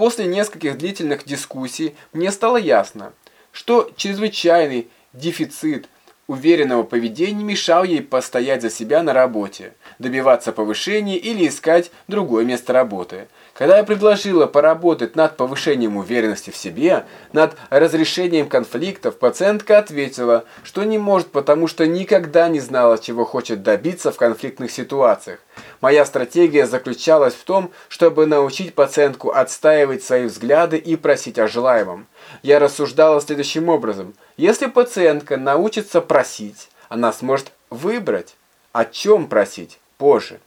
После нескольких длительных дискуссий мне стало ясно, что чрезвычайный дефицит уверенного поведения мешал ей постоять за себя на работе, добиваться повышения или искать другое место работы. Когда я предложила поработать над повышением уверенности в себе, над разрешением конфликтов, пациентка ответила, что не может, потому что никогда не знала, чего хочет добиться в конфликтных ситуациях. Моя стратегия заключалась в том, чтобы научить пациентку отстаивать свои взгляды и просить о желаемом. Я рассуждала следующим образом. Если пациентка научится просить, она сможет выбрать, о чем просить позже.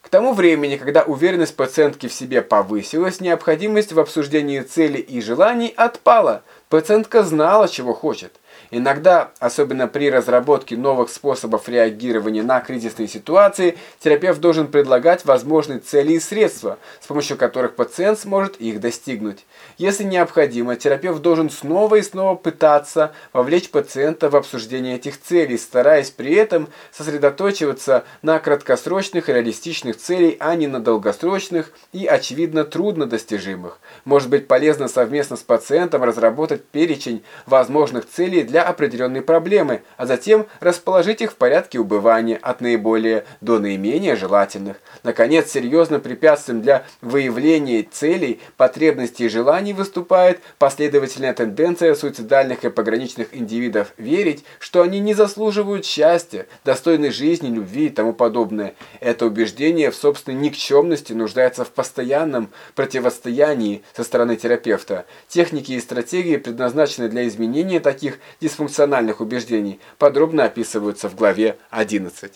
К тому времени, когда уверенность пациентки в себе повысилась, необходимость в обсуждении целей и желаний отпала. Пациентка знала, чего хочет. Иногда, особенно при разработке новых способов реагирования на кризисные ситуации, терапевт должен предлагать возможные цели и средства, с помощью которых пациент сможет их достигнуть. Если необходимо, терапевт должен снова и снова пытаться вовлечь пациента в обсуждение этих целей, стараясь при этом сосредоточиваться на краткосрочных и реалистичных целей, а не на долгосрочных и, очевидно, труднодостижимых. Может быть полезно совместно с пациентом разработать перечень возможных целей для определенной проблемы, а затем расположить их в порядке убывания от наиболее до наименее желательных. Наконец, серьезным препятствием для выявления целей, потребностей и желаний выступает последовательная тенденция суицидальных и пограничных индивидов верить, что они не заслуживают счастья, достойной жизни, любви и тому подобное. Это убеждение в собственной никчемности нуждается в постоянном противостоянии со стороны терапевта. Техники и стратегии предназначены для изменения таких дисфункциональных убеждений, подробно описываются в главе 11.